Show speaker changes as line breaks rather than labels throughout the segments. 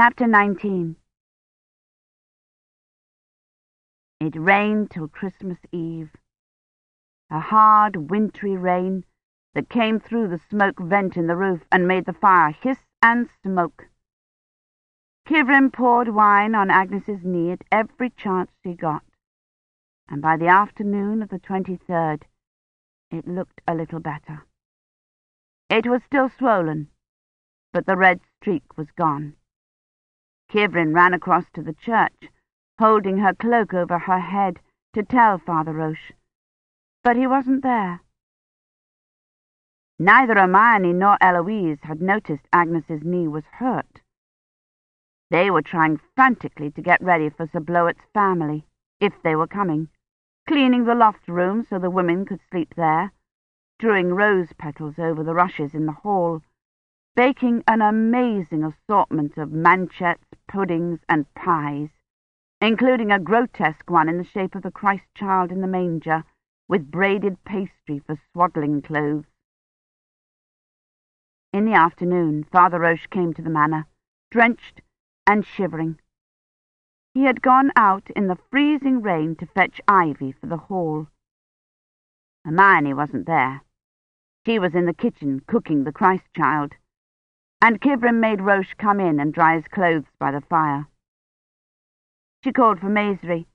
Chapter 19 It rained till Christmas Eve. A hard, wintry rain that came through the smoke vent in the roof and made the fire hiss and smoke. Kivrin poured wine on Agnes's knee at every chance she got, and by the afternoon of the twenty-third it looked a little better. It was still swollen, but the red streak was gone. Kivrin ran across to the church, holding her cloak over her head to tell Father Roche, but he wasn't there. Neither Imeyne nor Eloise had noticed Agnes's knee was hurt. They were trying frantically to get ready for Sir Bloet's family, if they were coming, cleaning the loft room so the women could sleep there, strewing rose petals over the rushes in the hall, baking an amazing assortment of manchets, puddings, and pies, including a grotesque one in the shape of the Christ child in the manger, with braided pastry for swaddling clothes. In the afternoon, Father Roche came to the manor, drenched and shivering. He had gone out in the freezing rain to fetch ivy for the hall. Imeyne wasn't there. She was in the kitchen cooking the Christ child, and Kivrin made Roche come in and dry his clothes by the fire. She called for Maisry,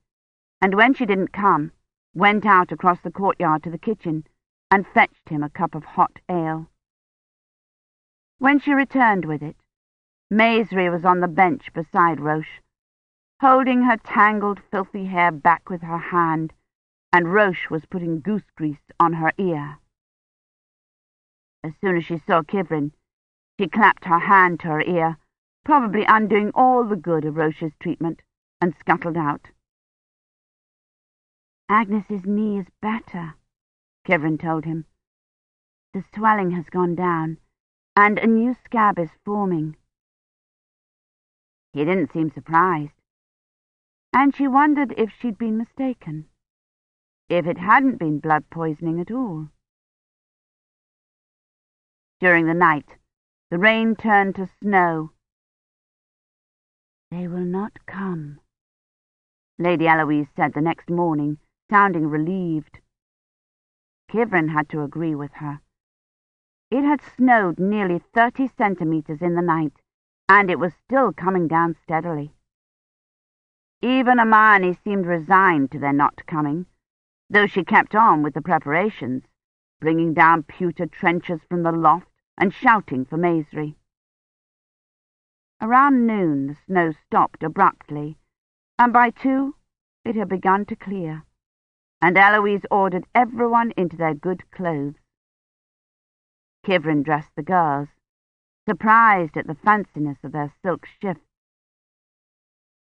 and when she didn't come, went out across the courtyard to the kitchen and fetched him a cup of hot ale. When she returned with it, Maisry was on the bench beside Roche, holding her tangled, filthy hair back with her hand, and Roche was putting goose grease on her ear. As soon as she saw Kivrin, she clapped her hand to her ear, probably undoing all the good of Roche's treatment, and scuttled out. Agnes's knee is better, Kivrin told him. The swelling has gone down, and a new scab is forming. He didn't seem surprised, and she wondered if she'd been mistaken, if it hadn't been blood poisoning at all. During the night, the rain turned to snow. They will not come, Lady Eloise said the next morning, sounding relieved. Kivrin had to agree with her. It had snowed nearly thirty centimetres in the night, and it was still coming down steadily. Even Imeyne seemed resigned to their not coming, though she kept on with the preparations, bringing down pewter trenchers from the loft and shouting for Maisry. Around noon the snow stopped abruptly, and by two it had begun to clear, and Eloise ordered everyone into their good clothes. Kivrin dressed the girls, surprised at the fanciness of their silk shifts.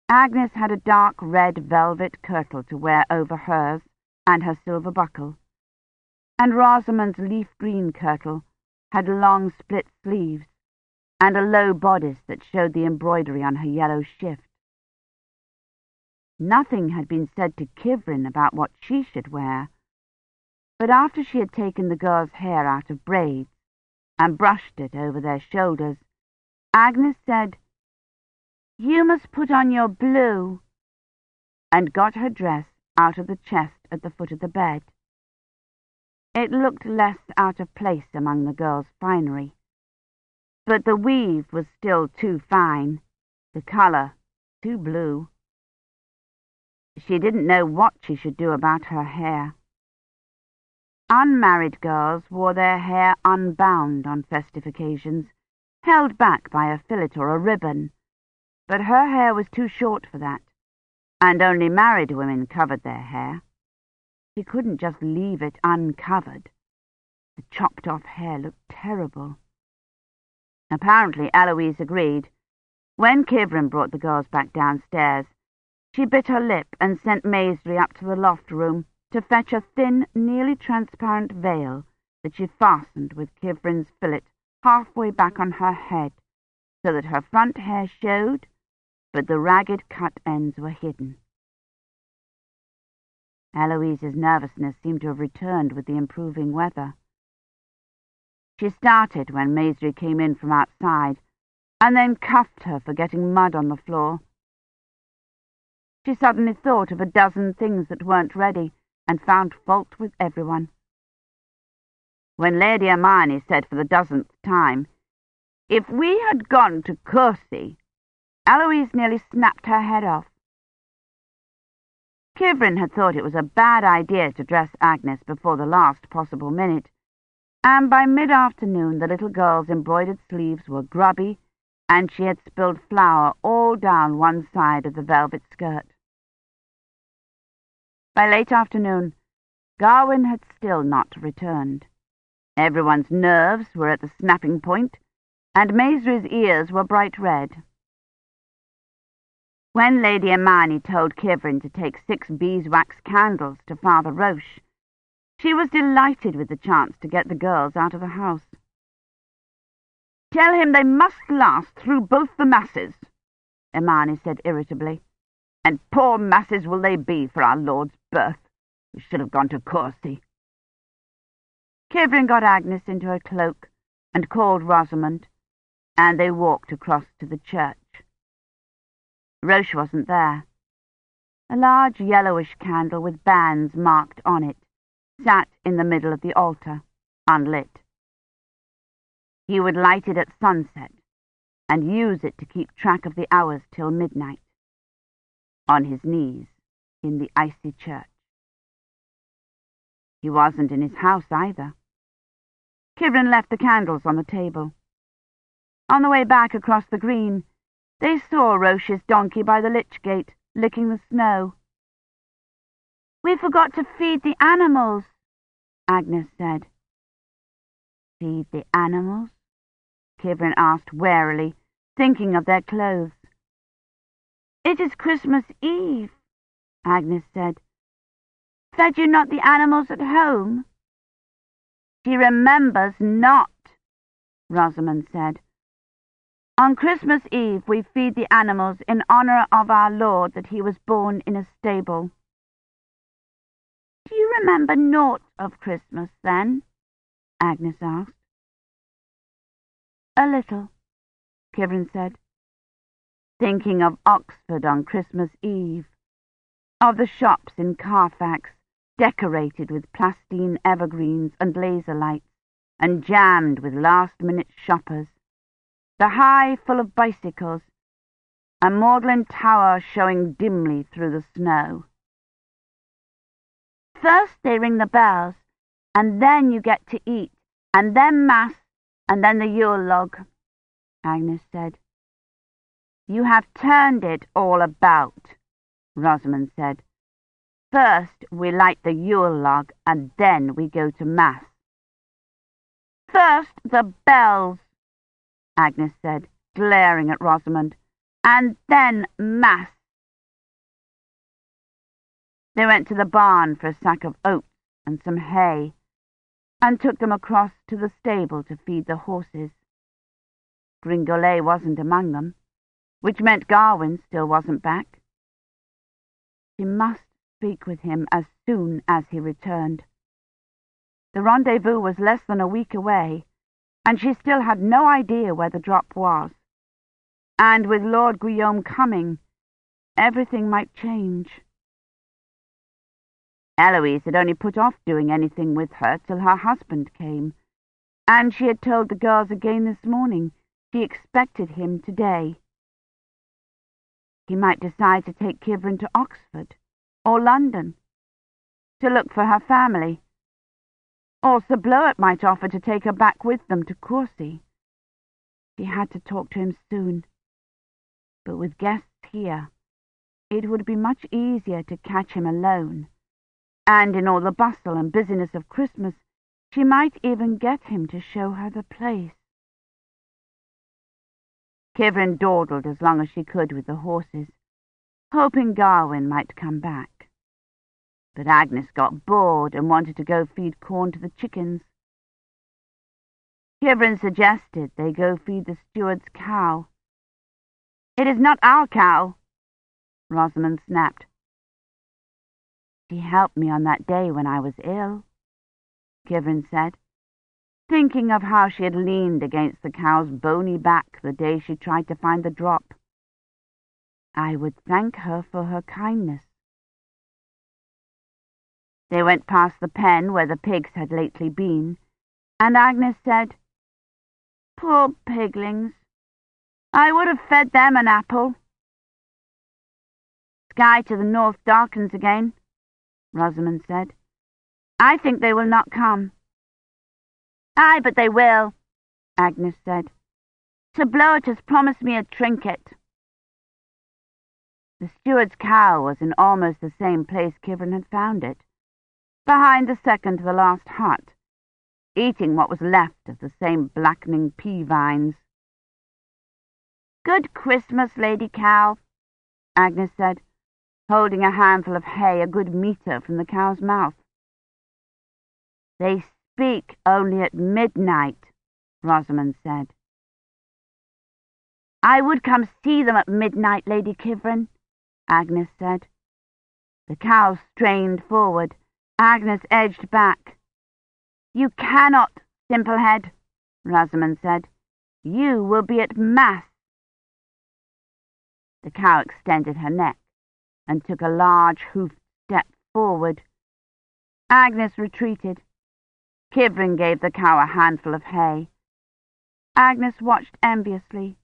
Agnes had a dark red velvet kirtle to wear over hers and her silver buckle, and Rosamond's leaf green kirtle had long split sleeves and a low bodice that showed the embroidery on her yellow shift. Nothing had been said to Kivrin about what she should wear, but after she had taken the girls' hair out of braids and brushed it over their shoulders, Agnes said, You must put on your blue, and got her dress out of the chest at the foot of the bed. It looked less out of place among the girls' finery, but the weave was still too fine, the colour too blue. She didn't know what she should do about her hair. Unmarried girls wore their hair unbound on festive occasions, held back by a fillet or a ribbon, but her hair was too short for that, and only married women covered their hair. She couldn't just leave it uncovered. The chopped-off hair looked terrible. Apparently Eloise agreed. When Kivrin brought the girls back downstairs, she bit her lip and sent Maisry up to the loft room to fetch a thin, nearly transparent veil that she fastened with Kivrin's fillet halfway back on her head, so that her front hair showed, but the ragged cut ends were hidden. Eloise's nervousness seemed to have returned with the improving weather. She started when Maisry came in from outside, and then cuffed her for getting mud on the floor. She suddenly thought of a dozen things that weren't ready and found fault with everyone. When Lady Imeyne said for the dozenth time, If we had gone to Courcy, Eloise nearly snapped her head off. Kivrin had thought it was a bad idea to dress Agnes before the last possible minute, and by mid-afternoon the little girl's embroidered sleeves were grubby, and she had spilled flour all down one side of the velvet skirt. By late afternoon, Gawyn had still not returned. Everyone's nerves were at the snapping point, and Maisry's ears were bright red. When Lady Imeyne told Kivrin to take six beeswax candles to Father Roche, she was delighted with the chance to get the girls out of the house. Tell him they must last through both the masses, Imeyne said irritably. And poor masses will they be for our Lord's birth. We should have gone to Courcy. Kivrin got Agnes into her cloak and called Rosamond, and they walked across to the church. Roche wasn't there. A large yellowish candle with bands marked on it sat in the middle of the altar, unlit. He would light it at sunset and use it to keep track of the hours till midnight, on his knees in the icy church. He wasn't in his house either. Kivrin left the candles on the table. On the way back across the green, they saw Roche's donkey by the lich gate, licking the snow. We forgot to feed the animals, Agnes said. Feed the animals? Kivrin asked warily, thinking of their clothes. It is Christmas Eve, Agnes said. Fed you not the animals at home? She remembers not, Rosamond said. On Christmas Eve we feed the animals in honour of our Lord that he was born in a stable. Do you remember naught of Christmas, then? Agnes asked. A little, Kivrin said, thinking of Oxford on Christmas Eve, of the shops in Carfax decorated with plastine evergreens and laser lights, and jammed with last-minute shoppers the High full of bicycles, and Magdalen Tower showing dimly through the snow. First they ring the bells, and then you get to eat, and then Mass, and then the Yule log, Agnes said. You have turned it all about, Rosamond said. First we light the Yule log, and then we go to Mass. First the bells, Agnes said, glaring at Rosamond. And then Mass. They went to the barn for a sack of oats and some hay, and took them across to the stable to feed the horses. Gringolet wasn't among them, which meant Gawyn still wasn't back. She must speak with him as soon as he returned. The rendezvous was less than a week away, and she still had no idea where the drop was. And with Lord Guillaume coming, everything might change. Eloise had only put off doing anything with her till her husband came, and she had told the girls again this morning she expected him today. He might decide to take Kivrin to Oxford or London to look for her family or Sir Bloet might offer to take her back with them to Courcy. She had to talk to him soon. But with guests here, it would be much easier to catch him alone. And in all the bustle and busyness of Christmas, she might even get him to show her the place. Kivrin dawdled as long as she could with the horses, hoping Gawyn might come back. But Agnes got bored and wanted to go feed corn to the chickens. Kivrin suggested they go feed the steward's cow. It is not our cow, Rosamond snapped. She helped me on that day when I was ill, Kivrin said. thinking of how she had leaned against the cow's bony back the day she tried to find the drop. I would thank her for her kindness. They went past the pen where the pigs had lately been, and Agnes said, Poor piglings, I would have fed them an apple. Sky to the north darkens again, Rosamond said. I think they will not come. Aye, but they will, Agnes said. Sir Bloet has promised me a trinket. The steward's cow was in almost the same place Kivrin had found it, behind the second to the last hut, eating what was left of the same blackening pea vines. Good Christmas, Lady Cow, Agnes said, holding a handful of hay a good metre from the cow's mouth. They speak only at midnight, Rosamond said. I would come see them at midnight, Lady Kivrin, Agnes said. The cow strained forward. Agnes edged back. You cannot, Simplehead, Rosamond said. You will be at Mass. The cow extended her neck and took a large hoofed step forward. Agnes retreated. Kivrin gave the cow a handful of hay. Agnes watched enviously.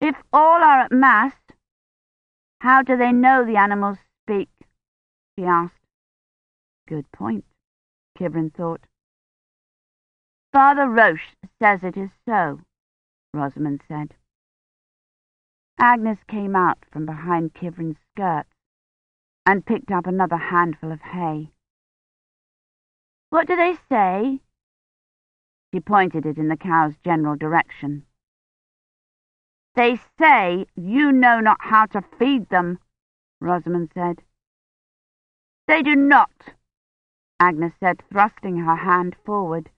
If all are at Mass, how do they know the animals speak? She asked. Good point, Kivrin thought. Father Roche says it is so, Rosamond said. Agnes came out from behind Kivrin's skirts and picked up another handful of hay. What do they say? She pointed it in the cow's general direction. They say you know not how to feed them, Rosamond said. They do not, Agnes said, thrusting her hand forward.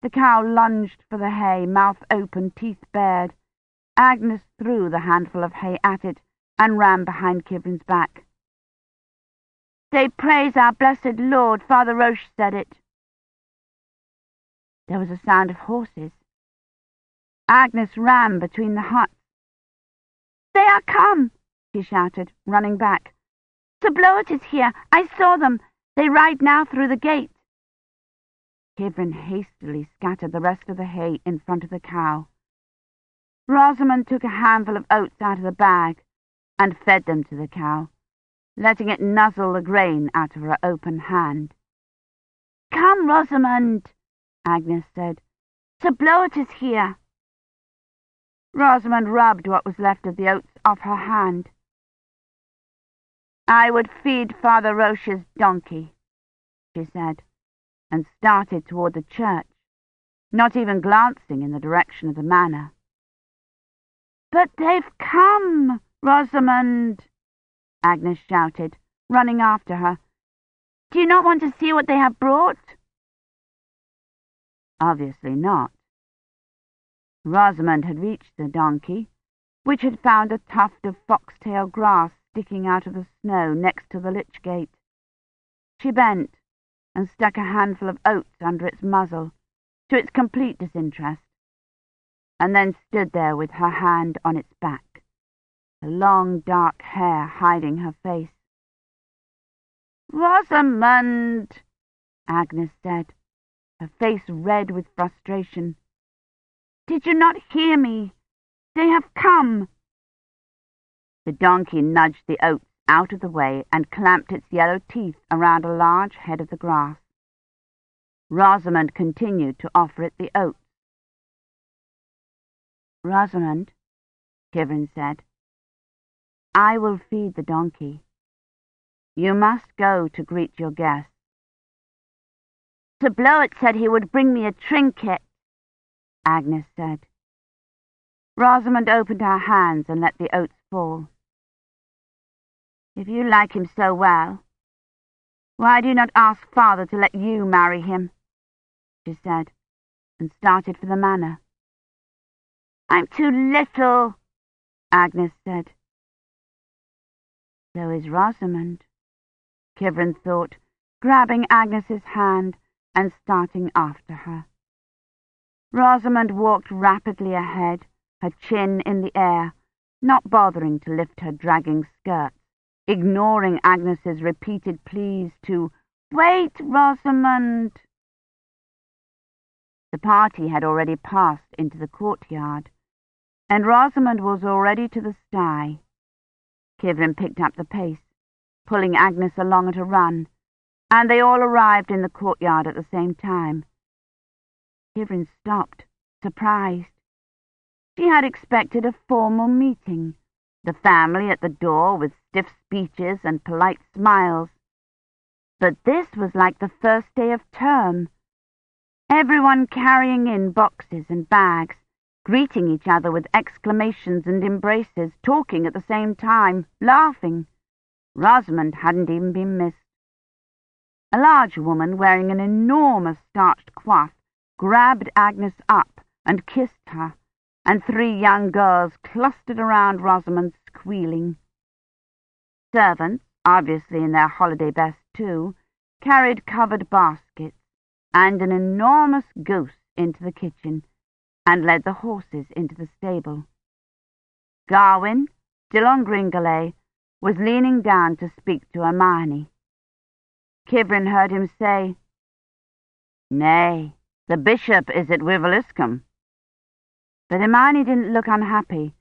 The cow lunged for the hay, mouth open, teeth bared. Agnes threw the handful of hay at it and ran behind Kivrin's back. They praise our blessed Lord, Father Roche said it. There was a sound of horses. Agnes ran between the huts. They are come, she shouted, running back. Sir Bloet is here. I saw them. They ride now through the gate. Kivrin hastily scattered the rest of the hay in front of the cow. Rosamond took a handful of oats out of the bag and fed them to the cow, letting it nuzzle the grain out of her open hand. Come, Rosamond, Agnes said. Sir Bloet is here. Rosamond rubbed what was left of the oats off her hand. I would feed Father Roche's donkey, she said, and started toward the church, not even glancing in the direction of the manor. But they've come, Rosamond, Agnes shouted, running after her. Do you not want to see what they have brought? Obviously not. Rosamond had reached the donkey, which had found a tuft of foxtail grass sticking out of the snow next to the lich gate. She bent and stuck a handful of oats under its muzzle, to its complete disinterest and then stood there with her hand on its back, the long dark hair hiding her face. Rosamond, Agnes said, her face red with frustration. Did you not hear me? They have come. The donkey nudged the oats out of the way and clamped its yellow teeth around a large head of the grass. Rosamond continued to offer it the oats. Rosamond, Kivrin said, I will feed the donkey. You must go to greet your guests. Sir Bloet said he would bring me a trinket, Agnes said. Rosamond opened her hands and let the oats fall. If you like him so well, why do you not ask father to let you marry him? she said, and started for the manor. I'm too little, Agnes said. So is Rosamond, Kivrin thought, grabbing Agnes's hand and starting after her. Rosamond walked rapidly ahead, her chin in the air, not bothering to lift her dragging skirts, ignoring Agnes's repeated pleas to Wait, Rosamond! The party had already passed into the courtyard, and Rosamond was already to the sty. Kivrin picked up the pace, pulling Agnes along at a run, and they all arrived in the courtyard at the same time. Kivrin stopped, surprised. She had expected a formal meeting, the family at the door with stiff speeches and polite smiles. But this was like the first day of term. Everyone carrying in boxes and bags, greeting each other with exclamations and embraces, talking at the same time, laughing. Rosamond hadn't even been missed. A large woman wearing an enormous starched coif grabbed Agnes up and kissed her, and three young girls clustered around Rosamond squealing. Servants, obviously in their holiday best too, carried covered baskets and an enormous goose into the kitchen, and led the horses into the stable. Gawyn, still on Gringolet, was leaning down to speak to Imeyne. Kivrin heard him say, Nay, the bishop is at Wiveliscombe. But Imeyne didn't look unhappy,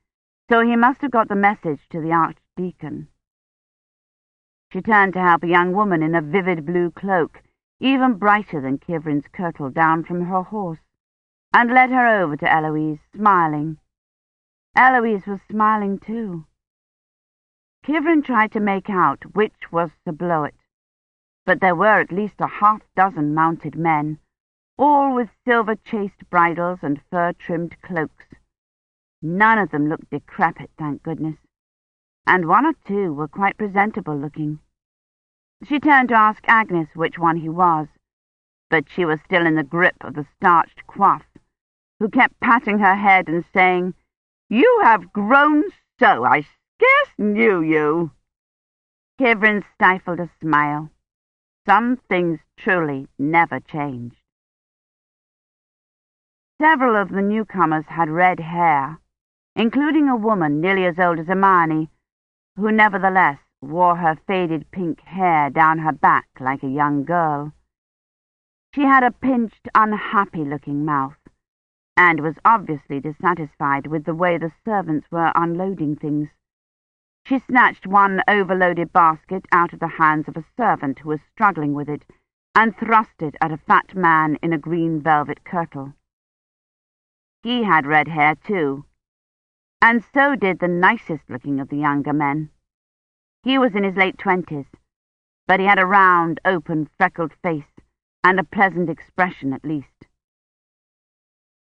so he must have got the message to the archdeacon. She turned to help a young woman in a vivid blue cloak, even brighter than Kivrin's kirtle, down from her horse, and led her over to Eloise, smiling. Eloise was smiling too. Kivrin tried to make out which was Sir Bloet, but there were at least a half-dozen mounted men, all with silver-chased bridles and fur-trimmed cloaks. None of them looked decrepit, thank goodness, and one or two were quite presentable looking. She turned to ask Agnes which one he was, but she was still in the grip of the starched coif, who kept patting her head and saying, You have grown so, I scarce knew you. Kivrin stifled a smile. Some things truly never changed. Several of the newcomers had red hair, including a woman nearly as old as Imeyne, who nevertheless wore her faded pink hair down her back like a young girl. She had a pinched, unhappy-looking mouth, and was obviously dissatisfied with the way the servants were unloading things. She snatched one overloaded basket out of the hands of a servant who was struggling with it, and thrust it at a fat man in a green velvet kirtle. He had red hair, too, and so did the nicest-looking of the younger men. He was in his late twenties, but he had a round, open, freckled face, and a pleasant expression at least.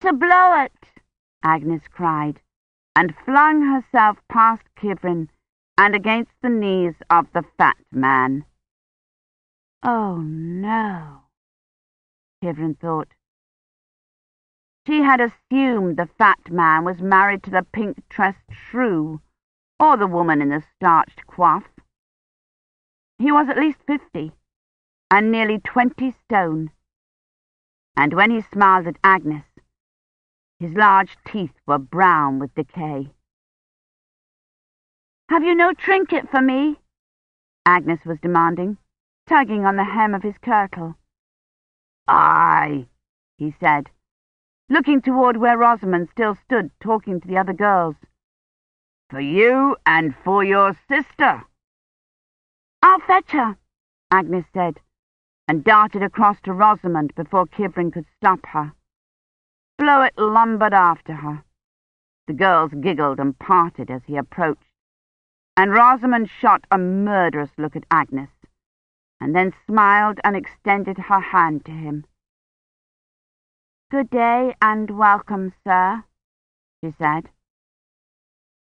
To blow it! Agnes cried, and flung herself past Kivrin and against the knees of the fat man. Oh, no, Kivrin thought. She had assumed the fat man was married to the pink-tressed shrew, or the woman in the starched coif. He was at least fifty, and nearly twenty stone, and when he smiled at Agnes, his large teeth were brown with decay. Have you no trinket for me? Agnes was demanding, tugging on the hem of his kirtle. Aye, he said, looking toward where Rosamond still stood talking to the other girls. For you and for your sister. I'll fetch her, Agnes said, and darted across to Rosamond before Kivrin could stop her. Bloet lumbered after her. The girls giggled and parted as he approached and Rosamond shot a murderous look at Agnes, and then smiled and extended her hand to him. Good day and welcome, sir, she said.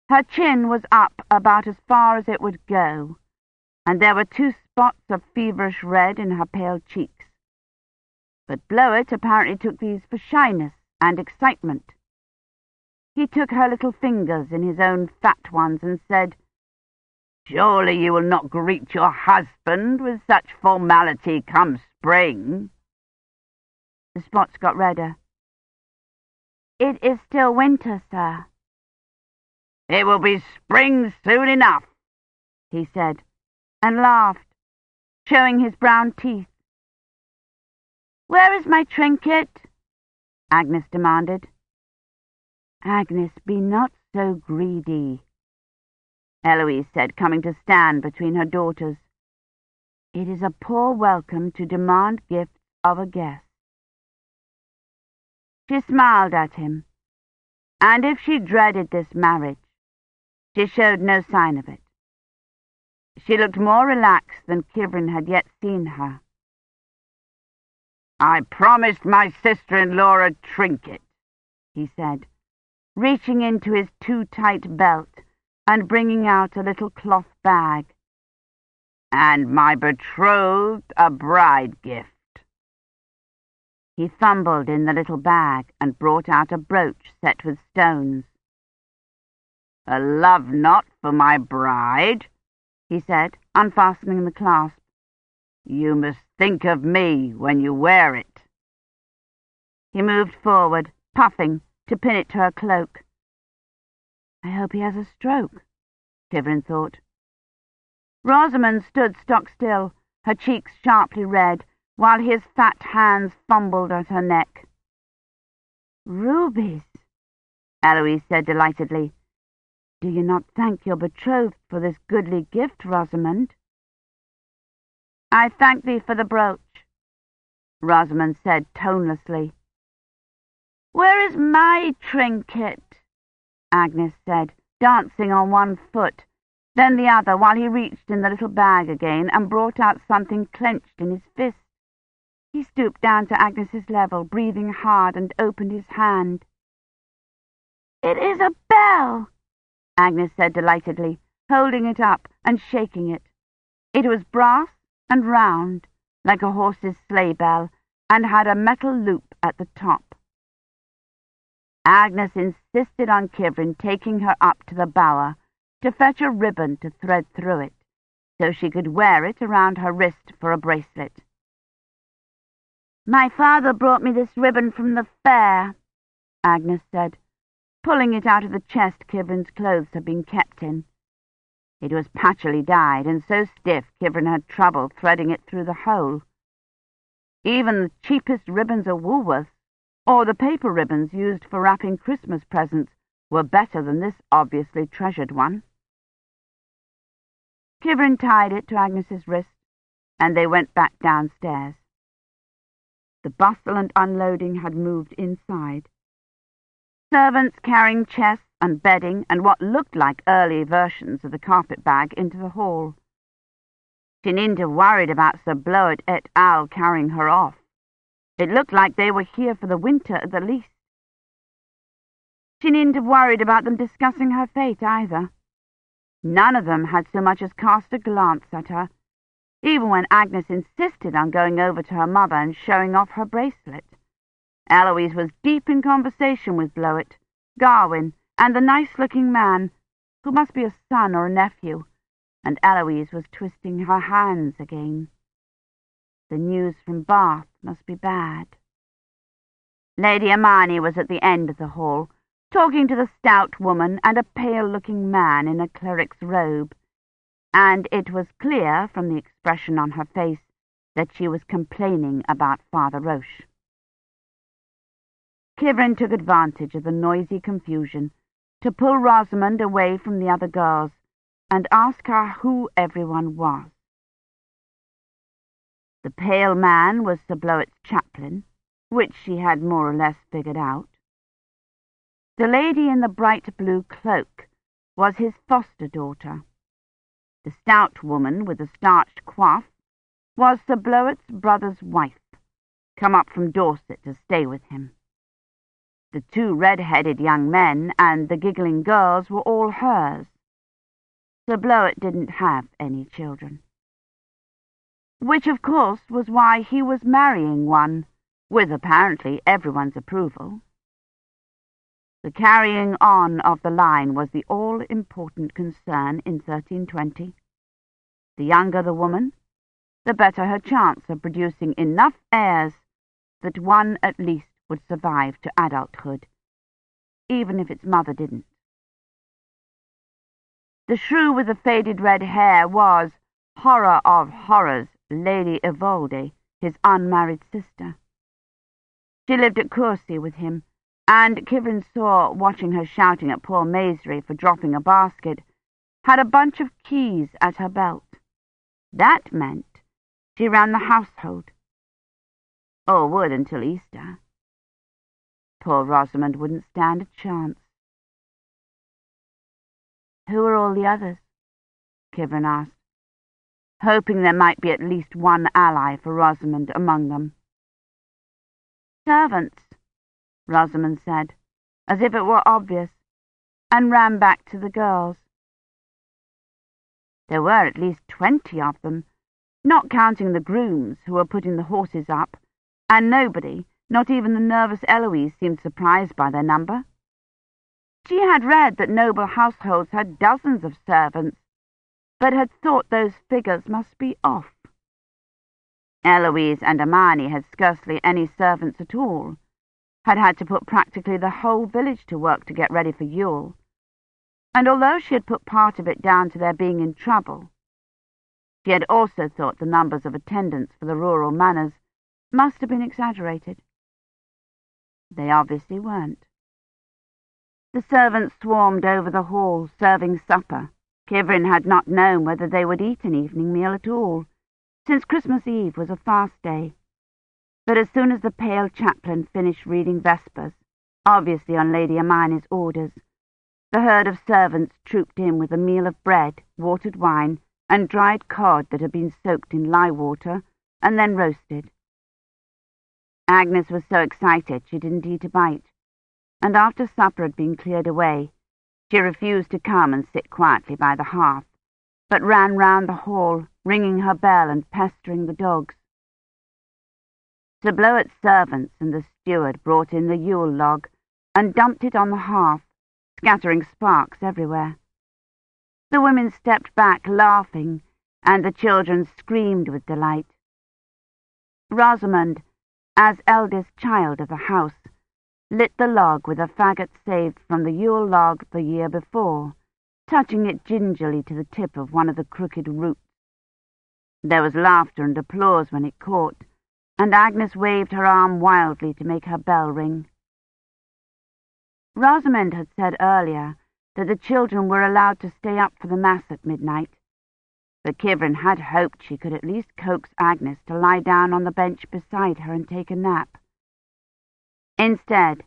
Her chin was up about as far as it would go, and there were two spots of feverish red in her pale cheeks. But Bloet apparently took these for shyness and excitement. He took her little fingers in his own fat ones and said, Surely you will not greet your husband with such formality come spring. The spots got redder. It is still winter, sir.
It will be spring soon enough,
he said, and laughed, showing his brown teeth. Where is my trinket? Agnes demanded. Agnes, be not so greedy, Eloise said, coming to stand between her daughters. It is a poor welcome to demand gifts of a guest. She smiled at him, and if she dreaded this marriage, she showed no sign of it. She looked more relaxed than Kivrin had yet seen her.
I promised my sister-in-law a trinket, he said,
reaching into his too-tight belt and bringing out a little cloth bag.
And my betrothed a bride gift.
He fumbled in the little bag and brought out a brooch set with stones.
A love knot for my bride, he said, unfastening the clasp. You must think of me when you wear it.
He moved forward, puffing, to pin it to her cloak. I hope he has a stroke, Kivrin thought. Rosamond stood stock still, her cheeks sharply red, while his fat hands fumbled at her neck. Rubies, Eloise said delightedly. Do you not thank your betrothed for this goodly gift, Rosamond? I thank thee for the brooch, Rosamond said tonelessly. Where is my trinket? Agnes said, dancing on one foot, then the other, while he reached in the little bag again and brought out something clenched in his fist. He stooped down to Agnes's level, breathing hard, and opened his hand. It is a bell, Agnes said delightedly, holding it up and shaking it. It was brass and round, like a horse's sleigh bell, and had a metal loop at the top. Agnes insisted on Kivrin taking her up to the bower to fetch a ribbon to thread through it, so she could wear it around her wrist for a bracelet. My father brought me this ribbon from the fair, Agnes said, pulling it out of the chest Kivrin's clothes had been kept in. It was patchily dyed, and so stiff Kivrin had trouble threading it through the hole. Even the cheapest ribbons of Woolworth, or the paper ribbons used for wrapping Christmas presents, were better than this obviously treasured one. Kivrin tied it to Agnes's wrist, and they went back downstairs. The bustle and unloading had moved inside. Servants carrying chests and bedding and what looked like early versions of the carpet bag into the hall. Chininda worried about Sir Bloet et al. carrying her off. It looked like they were here for the winter at the least. Chininda worried about them discussing her fate either. None of them had so much as cast a glance at her, even when Agnes insisted on going over to her mother and showing off her bracelet. Eloise was deep in conversation with Bloet, Gawyn, and the nice-looking man, who must be a son or a nephew, and Eloise was twisting her hands again. The news from Bath must be bad. Lady Imeyne was at the end of the hall, talking to the stout woman and a pale-looking man in a cleric's robe, and it was clear from the expression on her face that she was complaining about Father Roche. Kivrin took advantage of the noisy confusion to pull Rosamond away from the other girls and ask her who everyone was. The pale man was Sir Bloet's chaplain, which she had more or less figured out. The lady in the bright blue cloak was his foster daughter. The stout woman with the starched coif was Sir Bloet's brother's wife, come up from Dorset to stay with him. The two red-headed young men and the giggling girls were all hers. Sir Bloet didn't have any children. Which, of course, was why he was marrying one, with apparently everyone's approval. The carrying on of the line was the all-important concern in 1320. The younger the woman, the better her chance of producing enough heirs that one at least would survive to adulthood, even if its mother didn't. The shrew with the faded red hair was, horror of horrors, Lady Yvolde, his unmarried sister. She lived at Courcy with him, and Kivrin saw, watching her shouting at poor Maisry for dropping a basket, had a bunch of keys at her belt. That meant she ran the household. Or would until Easter. Poor Rosamond wouldn't stand a chance. Who are all the others? Kivrin asked, hoping there might be at least one ally for Rosamond among them. Servants, Rosamond said, as if it were obvious, and ran back to the girls. There were at least twenty of them, not counting the grooms who were putting the horses up, and nobody, not even the nervous Eloise, seemed surprised by their number. She had read that noble households had dozens of servants, but had thought those figures must be off. Eloise and Imeyne had scarcely any servants at all, had had to put practically the whole village to work to get ready for Yule, and although she had put part of it down to their being in trouble, she had also thought the numbers of attendants for the rural manors must have been exaggerated. They obviously weren't. The servants swarmed over the hall, serving supper. Kivrin had not known whether they would eat an evening meal at all, since Christmas Eve was a fast day but as soon as the pale chaplain finished reading Vespers, obviously on Lady Imeyne's orders, the herd of servants trooped in with a meal of bread, watered wine, and dried cod that had been soaked in lye water and then roasted. Agnes was so excited she didn't eat a bite, and after supper had been cleared away, she refused to come and sit quietly by the hearth, but ran round the hall, ringing her bell and pestering the dogs. Sir Bloet's servants and the steward brought in the Yule log and dumped it on the hearth, scattering sparks everywhere. The women stepped back, laughing, and the children screamed with delight. Rosamond, as eldest child of the house, lit the log with a faggot saved from the Yule log the year before, touching it gingerly to the tip of one of the crooked roots. There was laughter and applause when it caught, and Agnes waved her arm wildly to make her bell ring. Rosamond had said earlier that the children were allowed to stay up for the Mass at midnight, but Kivrin had hoped she could at least coax Agnes to lie down on the bench beside her and take a nap. Instead,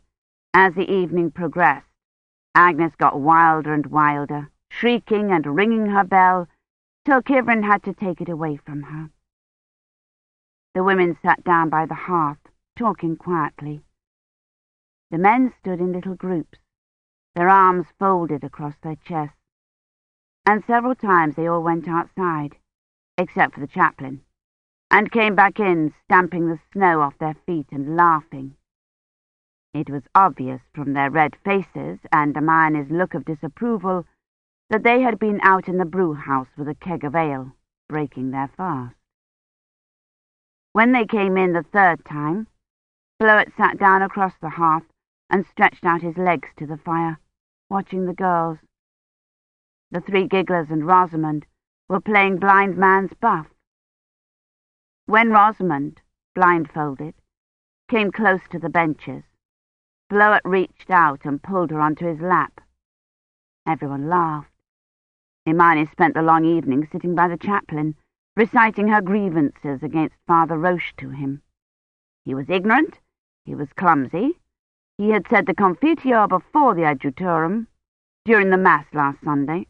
as the evening progressed, Agnes got wilder and wilder, shrieking and ringing her bell, till Kivrin had to take it away from her. The women sat down by the hearth, talking quietly. The men stood in little groups, their arms folded across their chests, and several times they all went outside, except for the chaplain, and came back in, stamping the snow off their feet and laughing. It was obvious from their red faces and Imeyne's look of disapproval that they had been out in the brew house with a keg of ale, breaking their fast. When they came in the third time, Bloet sat down across the hearth and stretched out his legs to the fire, watching the girls. The three gigglers and Rosamond were playing blind man's buff. When Rosamond, blindfolded, came close to the benches, Bloet reached out and pulled her onto his lap. Everyone laughed. Imeyne spent the long evening sitting by the chaplain, reciting her grievances against Father Roche to him. He was ignorant, he was clumsy, he had said the Confiteor before the Adjutorium, during the Mass last Sunday,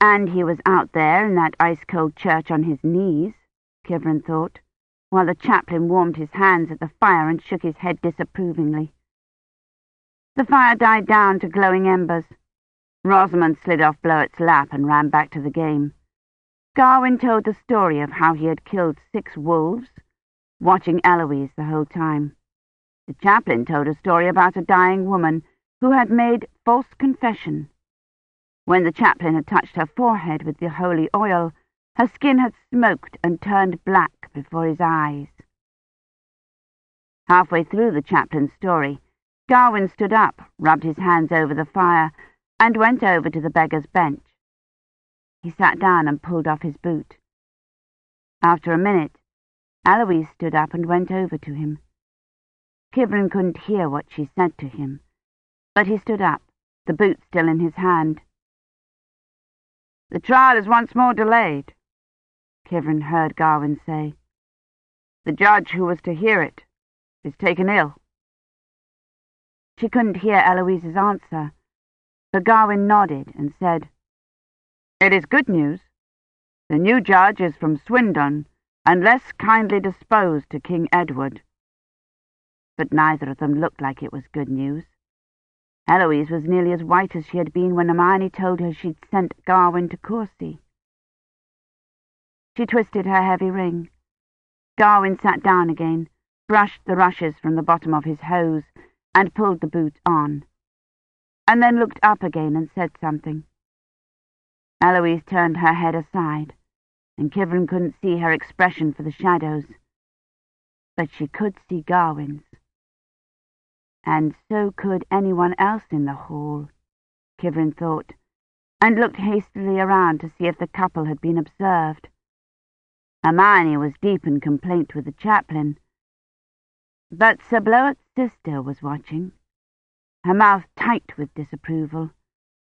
and he was out there in that ice-cold church on his knees, Kivrin thought, while the chaplain warmed his hands at the fire and shook his head disapprovingly. The fire died down to glowing embers. Rosamond slid off Bloet's lap and ran back to the game. Gawyn told the story of how he had killed six wolves, watching Eloise the whole time. The chaplain told a story about a dying woman who had made false confession. When the chaplain had touched her forehead with the holy oil, her skin had smoked and turned black before his eyes. Halfway through the chaplain's story, Gawyn stood up, rubbed his hands over the fire, and went over to the beggar's bench. He sat down and pulled off his boot. After a minute, Eloise stood up and went over to him. Kivrin couldn't hear what she said to him, but he stood up, the boot still in his hand.
The trial is once more delayed,
Kivrin heard Gawyn say.
The judge who was to hear it is taken ill.
She couldn't hear Eloise's answer, but Gawyn nodded and said,
It is good news. The new judge is from Swindon, and less kindly disposed to King Edward.
But neither of them looked like it was good news. Eloise was nearly as white as she had been when Imeyne told her she'd sent Gawyn to Courcy. She twisted her heavy ring. Gawyn sat down again, brushed the rushes from the bottom of his hose, and pulled the boot on, and then looked up again and said something. Eloise turned her head aside, and Kivrin couldn't see her expression for the shadows, but she could see Gawyn's. And so could anyone else in the hall, Kivrin thought, and looked hastily around to see if the couple had been observed. Imeyne was deep in complaint with the chaplain, but Sir Bloet's sister was watching, her mouth tight with disapproval,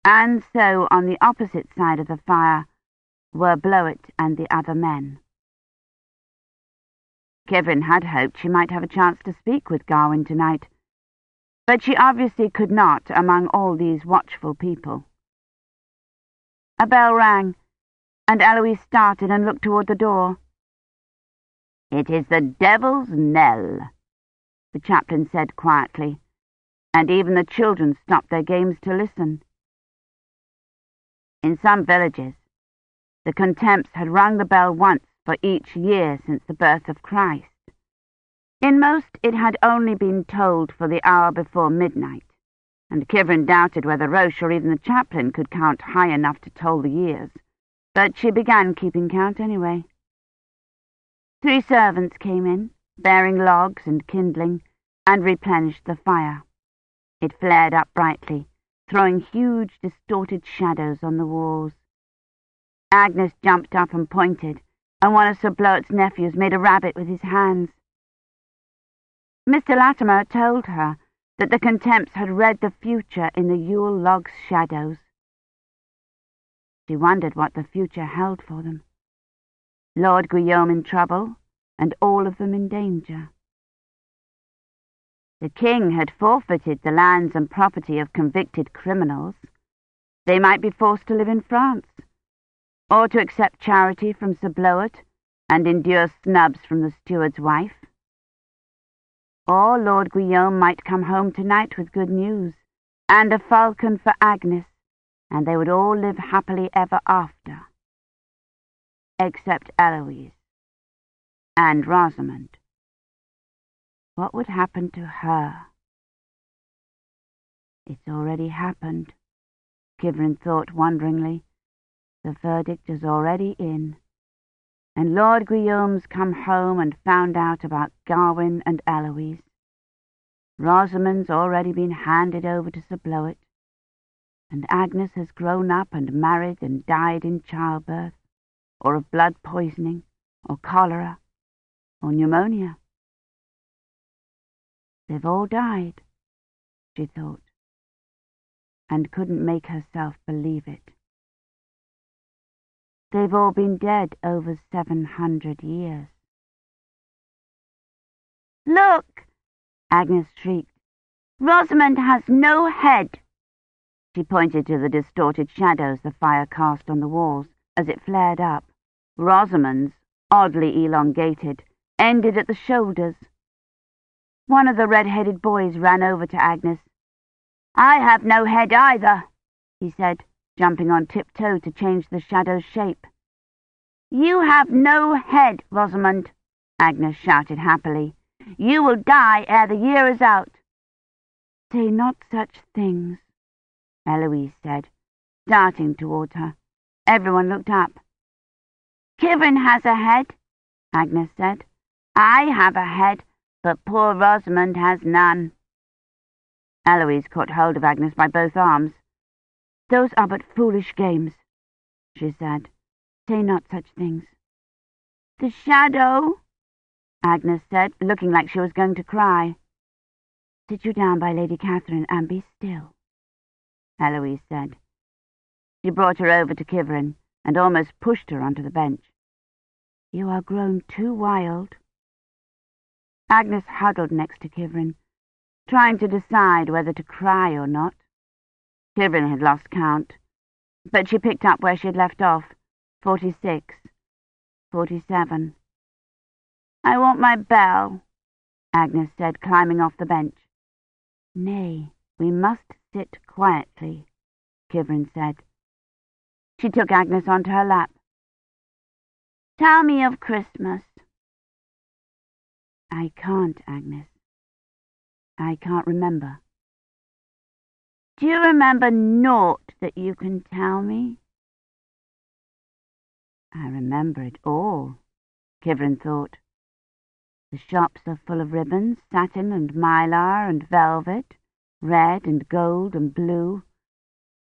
and so on the opposite side of the fire were Bloet and the other men. Kivrin had hoped she might have a chance to speak with Gawyn tonight, but she obviously could not among all these watchful people. A bell rang, and Eloise started and looked toward the door.
It is the devil's knell, the chaplain said quietly, and even the children stopped their games to listen. In some villages, the contemps had rung the bell once for each year since the birth of Christ. In most, it had only been tolled for the hour before midnight, and Kivrin doubted whether Roche or even the chaplain could count high enough to toll the years, but she began keeping count anyway. Three servants came in, bearing logs and kindling, and replenished the fire. It flared up brightly, throwing huge, distorted shadows on the walls. Agnes jumped up and pointed, and one of Sir Bloet's nephews made a rabbit with his hands. Mr. Latimer told her that the contemps had read the future in the Yule log's shadows. She wondered what the future held for them. Lord Guillaume in trouble, and all of them in danger. The king had forfeited the lands and property of convicted criminals. They might be forced to live in France, or to accept charity from Sir Bloet and endure snubs from the steward's wife. Or Lord Guillaume might come home tonight with good news, and a falcon for Agnes, and they would all live happily ever after. Except Eloise and Rosamond. What would happen to her? It's already happened, Kivrin thought wonderingly. The verdict is already in. And Lord Guillaume's come home and found out about Gawyn and Eloise. Rosamond's already been handed over to Sir Bloet, and Agnes has grown up and married and died in childbirth, or of blood poisoning, or cholera, or pneumonia. They've all died, she thought, and couldn't make herself believe it. They've all been dead over seven hundred years.
Look! Agnes shrieked. Rosamond has no head.
She pointed to the distorted shadows the fire cast on the walls as it flared up. Rosamond's, oddly elongated, ended at the shoulders. One of the red-headed boys ran over to Agnes.
I have no head either, he said
jumping on tiptoe to change the shadow's shape.
You have no head, Rosamond, Agnes shouted happily. You will die ere the year is out.
Say not such things, Eloise said, darting toward her. Everyone looked up.
Kivrin has a head, Agnes said. I have a head, but poor Rosamond has none.
Eloise caught hold of Agnes by both arms. Those are but foolish games, she said. Say not such things.
The shadow,
Agnes said, looking like she was going to cry. Sit you down by Lady Catherine and be still, Eloise said. She brought her over to Kivrin and almost pushed her onto the bench. You are grown too wild. Agnes huddled next to Kivrin, trying to decide whether to cry or not. Kivrin had lost count, but she picked up where she had left off, forty-six, forty-seven.
I want my bell,
Agnes said, climbing off the bench. Nay, we must sit quietly, Kivrin said. She took Agnes onto her lap.
Tell me of Christmas.
I can't, Agnes. I can't remember.
Do you remember naught that you can tell me?
I remember it all, Kivrin thought. The shops are full of ribbons, satin and mylar and velvet, red and gold and blue,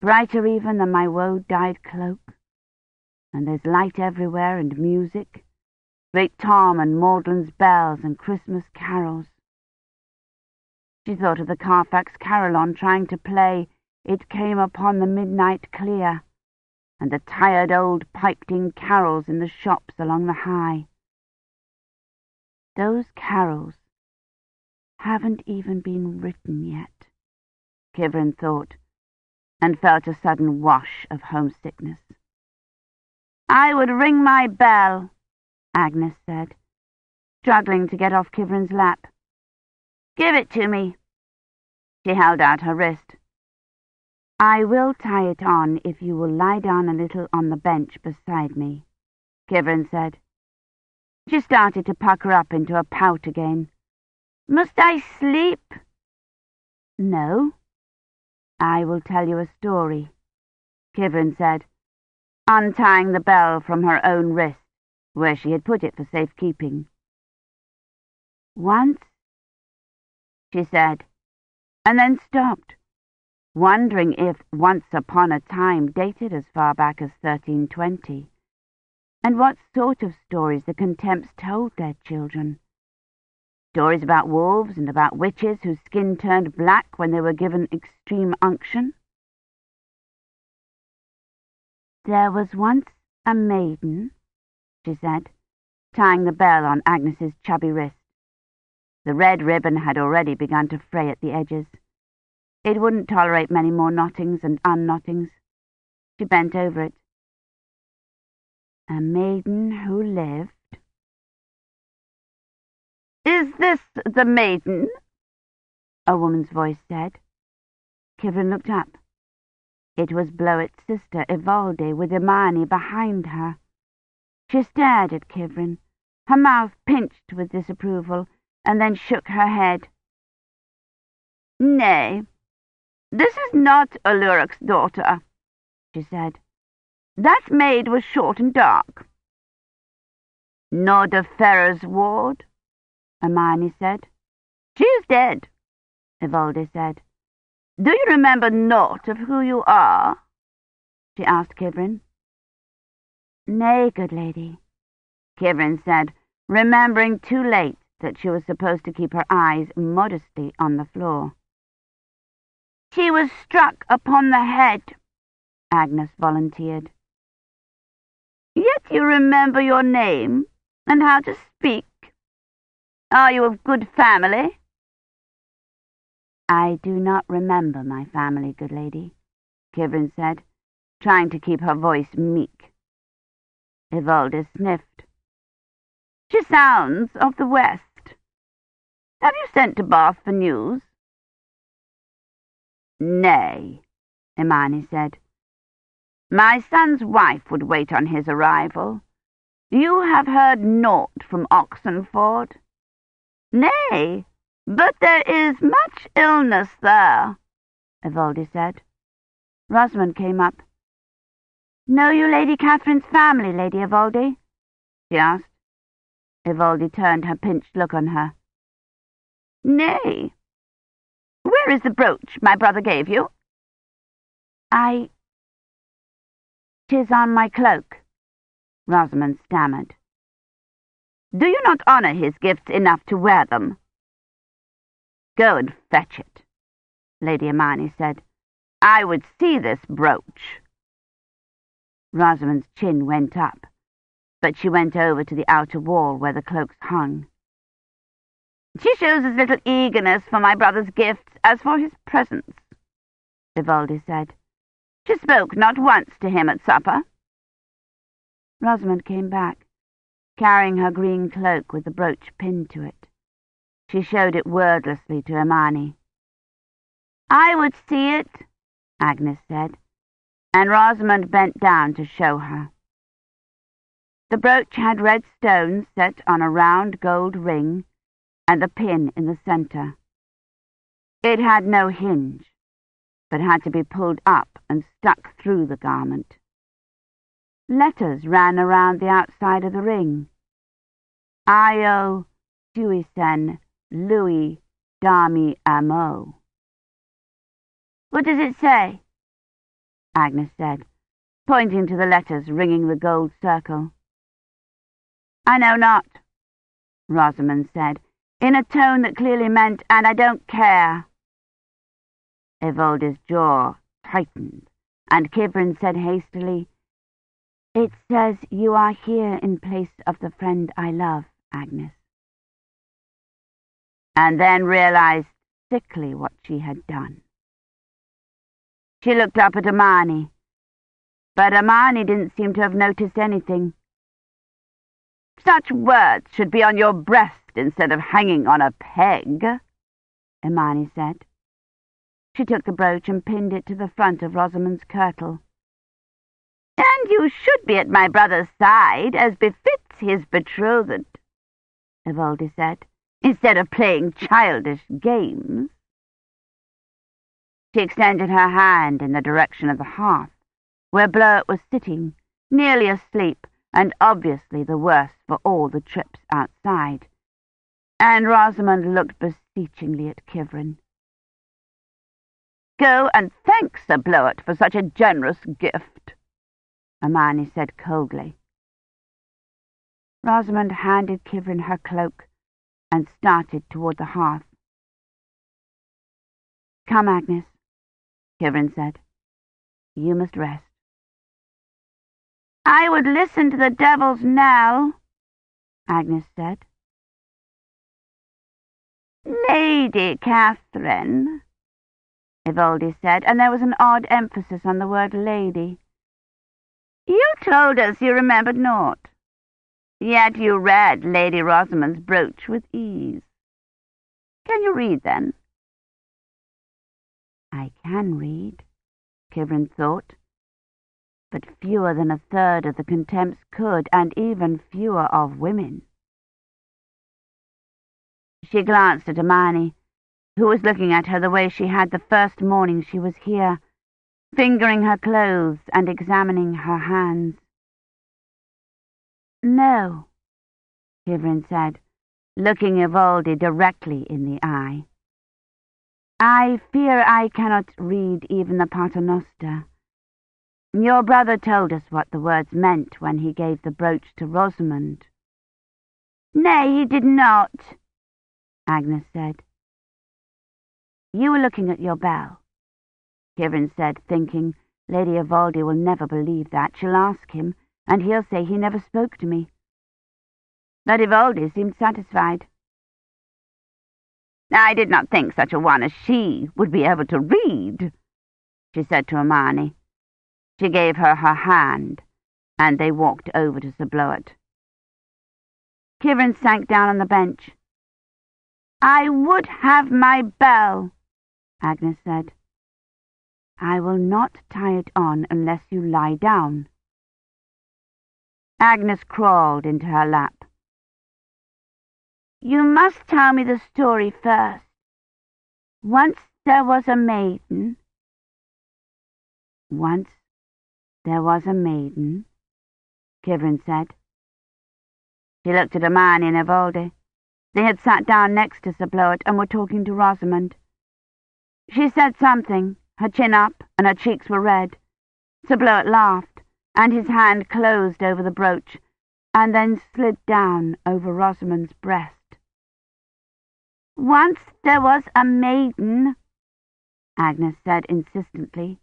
brighter even than my woad-dyed cloak. And there's light everywhere and music, Great Tom and Magdalen's bells and Christmas carols. She thought of the Carfax carillon trying to play It Came Upon the Midnight Clear, and the tired old piped-in carols in the shops along the High. Those carols haven't even been written yet, Kivrin thought, and felt a sudden wash of homesickness.
I would ring my bell,
Agnes said, struggling to get off Kivrin's lap.
Give it to me.
She held out her wrist. I will tie it on if you will lie down a little on the bench beside me, Kivrin said. She started to pucker up into a pout again.
Must I sleep?
No. I will tell you a story, Kivrin said, untying the bell from her own wrist where she had put it for safekeeping. Once, she said, and then stopped, wondering if once upon a time dated as far back as 1320, and what sort of stories the Contemps told their children. Stories about wolves and about witches whose skin turned black when they were given extreme unction. There was once a maiden she said, tying the bell on Agnes's chubby wrist. The red ribbon had already begun to fray at the edges. It wouldn't tolerate many more knottings and unknottings. She bent over it. A maiden who lived.
Is this the maiden?
A woman's voice said. Kivrin looked up. It was Bloet's sister, Yvolde, with Imeyne behind her. She stared at Kivrin, her mouth pinched with disapproval, and then shook her head.
Nay, this is not Uluric's daughter, she said. That maid was short and dark. Nor Ferrers' ward, Imeyne said. She is dead, Yvolde said. Do you remember naught of who you are? she asked Kivrin.
Nay, good lady, Kivrin said, remembering too late that she was supposed to keep her eyes modestly on the floor.
She was struck upon the head, Agnes volunteered. Yet you remember your name and how to speak. Are you of good family?
I do not remember my family, good lady, Kivrin said, trying to keep her voice meek. Yvolde sniffed.
She sounds of the West. Have you sent to Bath for news?
Nay, Imeyne said.
My son's wife would wait on his arrival. You have heard naught from Oxenford? Nay, but there is much illness there, Yvolde said.
Rosamond came up. Know you Lady Catherine's family, Lady Yvolde? she asked. Yvolde turned her pinched look on her.
Nay. Where is the brooch my brother gave you?
I... Tis on my cloak, Rosamond stammered.
Do you not honour his gifts enough to wear them? Go and fetch it, Lady Imeyne said. I would see this brooch.
Rosamond's chin went up, but she went over to the outer wall where the cloaks hung.
She shows as little eagerness for my brother's gifts as for his presents, Yvolde said. She spoke not once to him at supper.
Rosamond came back, carrying her green cloak with the brooch pinned to it. She showed it wordlessly to Imeyne.
I would see it, Agnes said, and Rosamond bent down to show her. The brooch had red stones set on a round gold ring and the pin in the centre. It had no hinge, but had to be pulled up and stuck through the garment. Letters ran around the outside of the ring. Io Suisen Louis Dami Amo. What does it say? Agnes said, pointing to the letters ringing the gold circle. I know not, Rosamond said, in a tone that clearly meant, and I don't care. Yvolde's jaw tightened, and Kivrin said hastily,
It says you are here in place of the friend I love, Agnes.
And then realized sickly what she had done. She looked up at Imeyne, but Imeyne didn't seem to have noticed anything. Such words should be on your breast instead of hanging on a peg, Imeyne said. She took the brooch and pinned it to the front of Rosamond's kirtle. And you should be at my brother's side, as befits his betrothed, Yvolde said, instead of playing childish games. She extended her hand in the direction of the hearth, where Bloet was sitting, nearly asleep, and obviously the worse for all the trips outside. And Rosamond looked beseechingly at Kivrin. Go and thank Sir Bloet for such a generous gift, Imeyne said coldly.
Rosamond handed Kivrin her cloak and started toward the hearth. Come, Agnes, Kivrin said. You must rest.
I would listen to the devil's knell, Agnes said. Lady Catherine, Yvolde said, and there was an odd emphasis on the word lady. You told us you remembered naught, yet you read Lady Rosamond's brooch with ease. Can you read, then?
I can read, Kivrin thought but fewer than a third of the contemps could, and even fewer of women.
She glanced at Imeyne, who was looking at her the way she had the first morning she was here, fingering her clothes and examining her hands.
No, Kivrin said, looking Yvolde directly in the eye. I fear I cannot read even the Paternoster. Your brother told us what the words meant when he gave the brooch to Rosamond.
Nay, he did not, Agnes said.
You were looking at your bell, Kivrin said, thinking, Lady Yvolde will never believe that. She'll ask him, and he'll say he never spoke to me.
But Yvolde seemed satisfied. I did not think such a one as she would be able to read, she said to Imeyne. She gave her her hand, and they walked over to Sir Bloet. Kivrin sank down on the bench. I would have my bell, Agnes said.
I will not tie it on unless you lie down.
Agnes crawled into her lap. You must tell me the story first. Once there was a maiden.
Once there was a maiden, Kivrin said.
She looked at Imeyne and Yvolde.
They had sat down next to Sir Bloet and were talking to Rosamond. She said something, her chin up, and her cheeks were red. Sir Bloet laughed, and his hand closed over the brooch, and then slid down over Rosamond's breast.
Once there was a maiden, Agnes said insistently,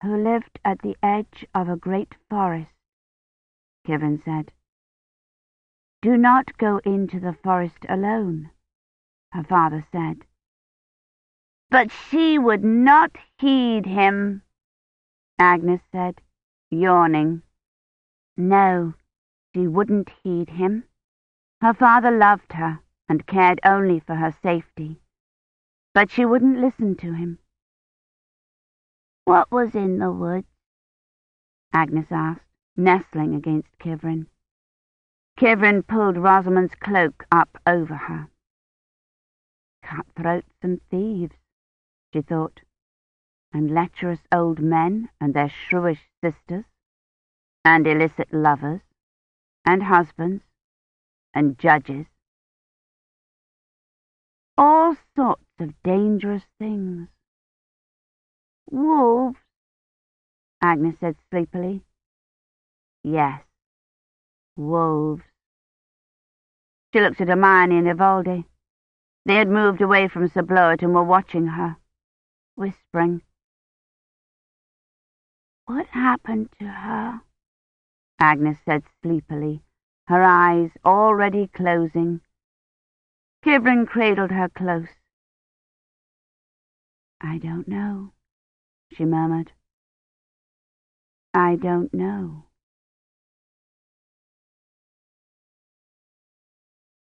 who lived at the edge of a great forest, Kivrin said. Do not go into the forest alone, her father said.
But she would not heed him, Agnes said, yawning.
No, she wouldn't heed him. Her father loved her and cared only for her safety, but she wouldn't listen to him.
What was in the woods?
Agnes asked, nestling against Kivrin. Kivrin pulled Rosamond's cloak up over her. Cutthroats and thieves, she thought, and lecherous old men and their shrewish sisters, and illicit lovers, and husbands, and judges. All sorts of dangerous things.
Wolves,
Agnes said sleepily. Yes, wolves. She looked at Imeyne and Yvolde. They had moved away from Sir Bloet and were watching her, whispering.
What happened to her?
Agnes said sleepily, her eyes already closing. Kivrin cradled her close. I don't know, she murmured. I don't know.